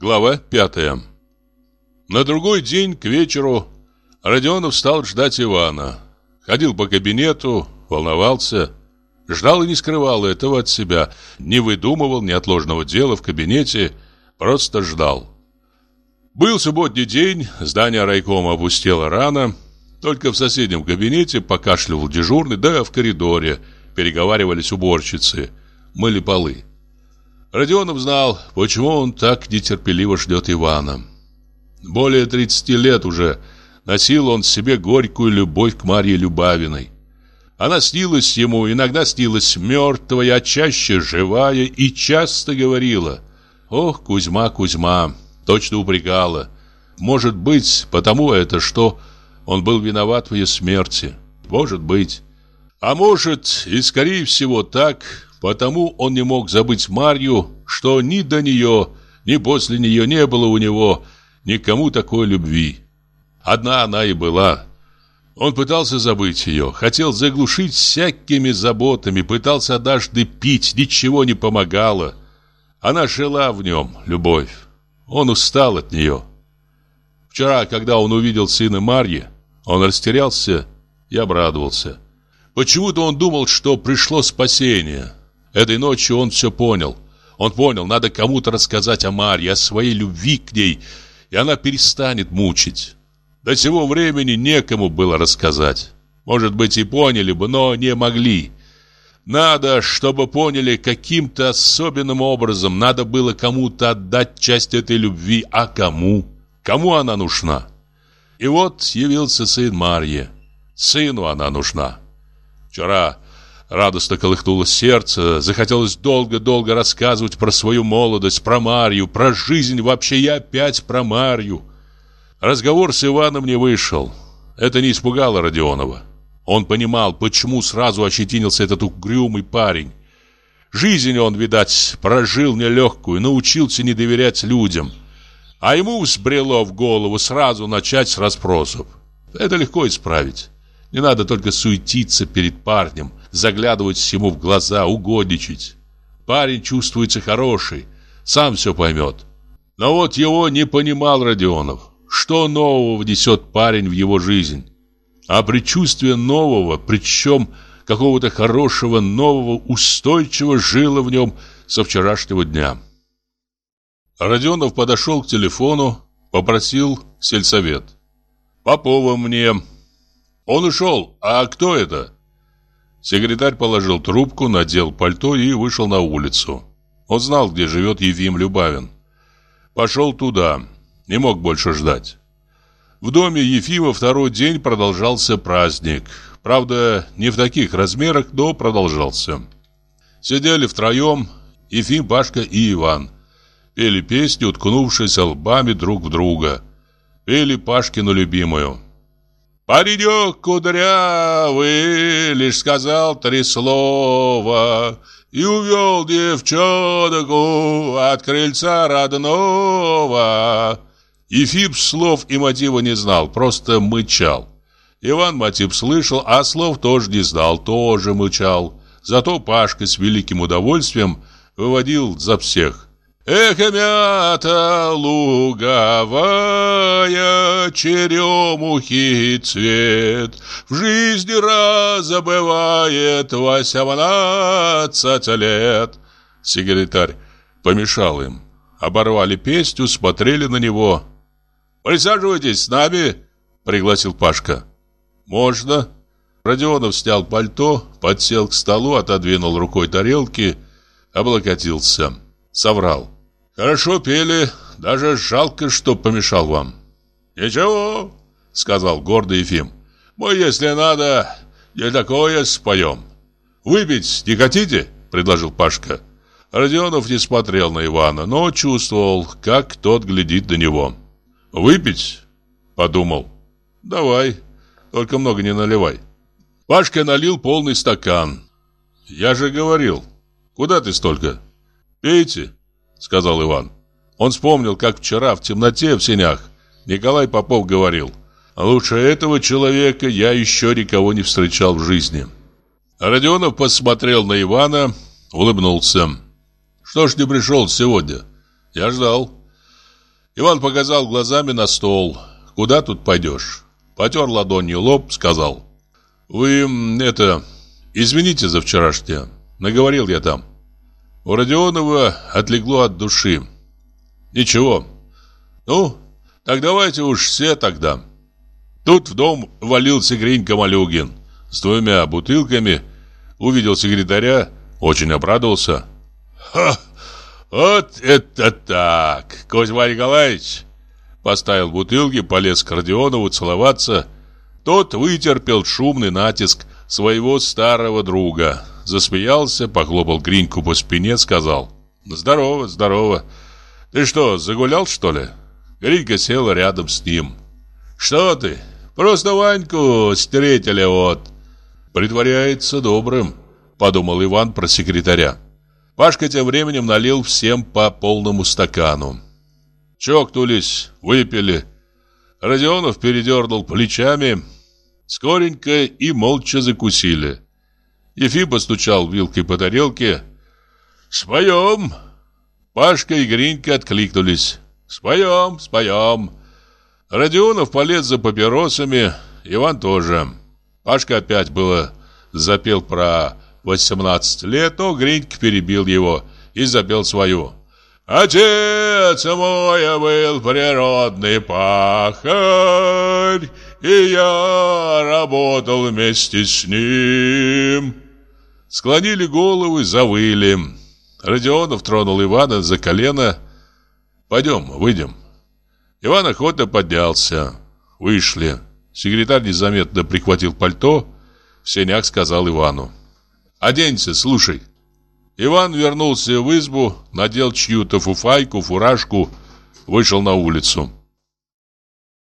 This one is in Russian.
Глава пятая На другой день к вечеру Родионов стал ждать Ивана. Ходил по кабинету, волновался. Ждал и не скрывал этого от себя. Не выдумывал неотложного дела в кабинете, просто ждал. Был субботний день, здание райкома опустело рано. Только в соседнем кабинете покашливал дежурный, да в коридоре переговаривались уборщицы, мыли полы. Родионов знал, почему он так нетерпеливо ждет Ивана. Более 30 лет уже носил он в себе горькую любовь к Марье Любавиной. Она снилась ему, иногда снилась мертвая, а чаще живая, и часто говорила «Ох, Кузьма, Кузьма!» Точно упрекала. Может быть, потому это, что он был виноват в ее смерти. Может быть. А может, и скорее всего так, Потому он не мог забыть Марью, что ни до нее, ни после нее не было у него никому такой любви. Одна она и была. Он пытался забыть ее, хотел заглушить всякими заботами, пытался однажды пить, ничего не помогало. Она жила в нем, любовь. Он устал от нее. Вчера, когда он увидел сына Марьи, он растерялся и обрадовался. Почему-то он думал, что пришло спасение – Этой ночью он все понял. Он понял, надо кому-то рассказать о Марье, о своей любви к ней, и она перестанет мучить. До сего времени некому было рассказать. Может быть, и поняли бы, но не могли. Надо, чтобы поняли каким-то особенным образом. Надо было кому-то отдать часть этой любви. А кому? Кому она нужна? И вот явился сын Марьи. Сыну она нужна. Вчера Радостно колыхнулось сердце, захотелось долго-долго рассказывать про свою молодость, про Марью, про жизнь вообще и опять про Марью. Разговор с Иваном не вышел. Это не испугало Родионова. Он понимал, почему сразу ощетинился этот угрюмый парень. Жизнь он, видать, прожил нелегкую, научился не доверять людям. А ему взбрело в голову сразу начать с расспросов. Это легко исправить. Не надо только суетиться перед парнем, заглядывать ему в глаза, угодничать. Парень чувствуется хороший, сам все поймет. Но вот его не понимал Родионов. Что нового внесет парень в его жизнь? А предчувствие нового, причем какого-то хорошего, нового, устойчивого жило в нем со вчерашнего дня. Родионов подошел к телефону, попросил сельсовет. «Попова мне». «Он ушел. А кто это?» Секретарь положил трубку, надел пальто и вышел на улицу. Он знал, где живет Ефим Любавин. Пошел туда. Не мог больше ждать. В доме Ефима второй день продолжался праздник. Правда, не в таких размерах, но продолжался. Сидели втроем Ефим, Пашка и Иван. Пели песни, уткнувшись лбами друг в друга. Пели Пашкину любимую. Паренек кудрявый лишь сказал три слова И увел девчонку от крыльца родного. Ефип слов и мотива не знал, просто мычал. Иван мотив слышал, а слов тоже не знал, тоже мычал. Зато Пашка с великим удовольствием выводил за всех. Эх, мята луговая, черемухи цвет, В жизни раза бывает восемнадцать лет. Секретарь помешал им. Оборвали песню, смотрели на него. «Присаживайтесь с нами», — пригласил Пашка. «Можно». Родионов снял пальто, подсел к столу, отодвинул рукой тарелки, облокотился. Соврал. Хорошо пели, даже жалко, что помешал вам. Ничего, сказал гордый Ефим. Мы, если надо, не такое споем. Выпить не хотите? Предложил Пашка. Родионов не смотрел на Ивана, но чувствовал, как тот глядит на него. «Выпить?» – подумал. «Давай, только много не наливай». Пашка налил полный стакан. «Я же говорил. Куда ты столько?» «Пейте», — сказал Иван. Он вспомнил, как вчера в темноте в сенях Николай Попов говорил, «Лучше этого человека я еще никого не встречал в жизни». Родионов посмотрел на Ивана, улыбнулся. «Что ж не пришел сегодня? Я ждал». Иван показал глазами на стол. «Куда тут пойдешь?» Потер ладонью лоб, сказал. «Вы, это, извините за вчерашнее. Наговорил я там. У Родионова отлегло от души. Ничего. Ну, так давайте уж все тогда». Тут в дом валился Гринька Малюгин с двумя бутылками, увидел секретаря, очень обрадовался. «Ха! Вот это так! Кузьма Николаевич!» Поставил бутылки, полез к Родионову целоваться. Тот вытерпел шумный натиск своего старого друга. Засмеялся, похлопал Гриньку по спине, сказал «Здорово, здорово. Ты что, загулял, что ли?» Гринька села рядом с ним. «Что ты? Просто Ваньку встретили вот». «Притворяется добрым», — подумал Иван про секретаря. Пашка тем временем налил всем по полному стакану. Чокнулись, выпили. Родионов передернул плечами. Скоренько и молча закусили. Ефим постучал вилкой по тарелке. «Споем!» Пашка и Гринька откликнулись. «Споем, споем!» Родионов полез за папиросами, Иван тоже. Пашка опять было запел про 18 лет, но Гринька перебил его и запел свою. Отец мой был природный пахарь, И я работал вместе с ним. Склонили головы, завыли. Родионов тронул Ивана за колено. «Пойдем, выйдем». Иван охотно поднялся. Вышли. Секретарь незаметно прихватил пальто. В сенях сказал Ивану. «Оденься, слушай». Иван вернулся в избу, надел чью-то фуфайку, фуражку, вышел на улицу.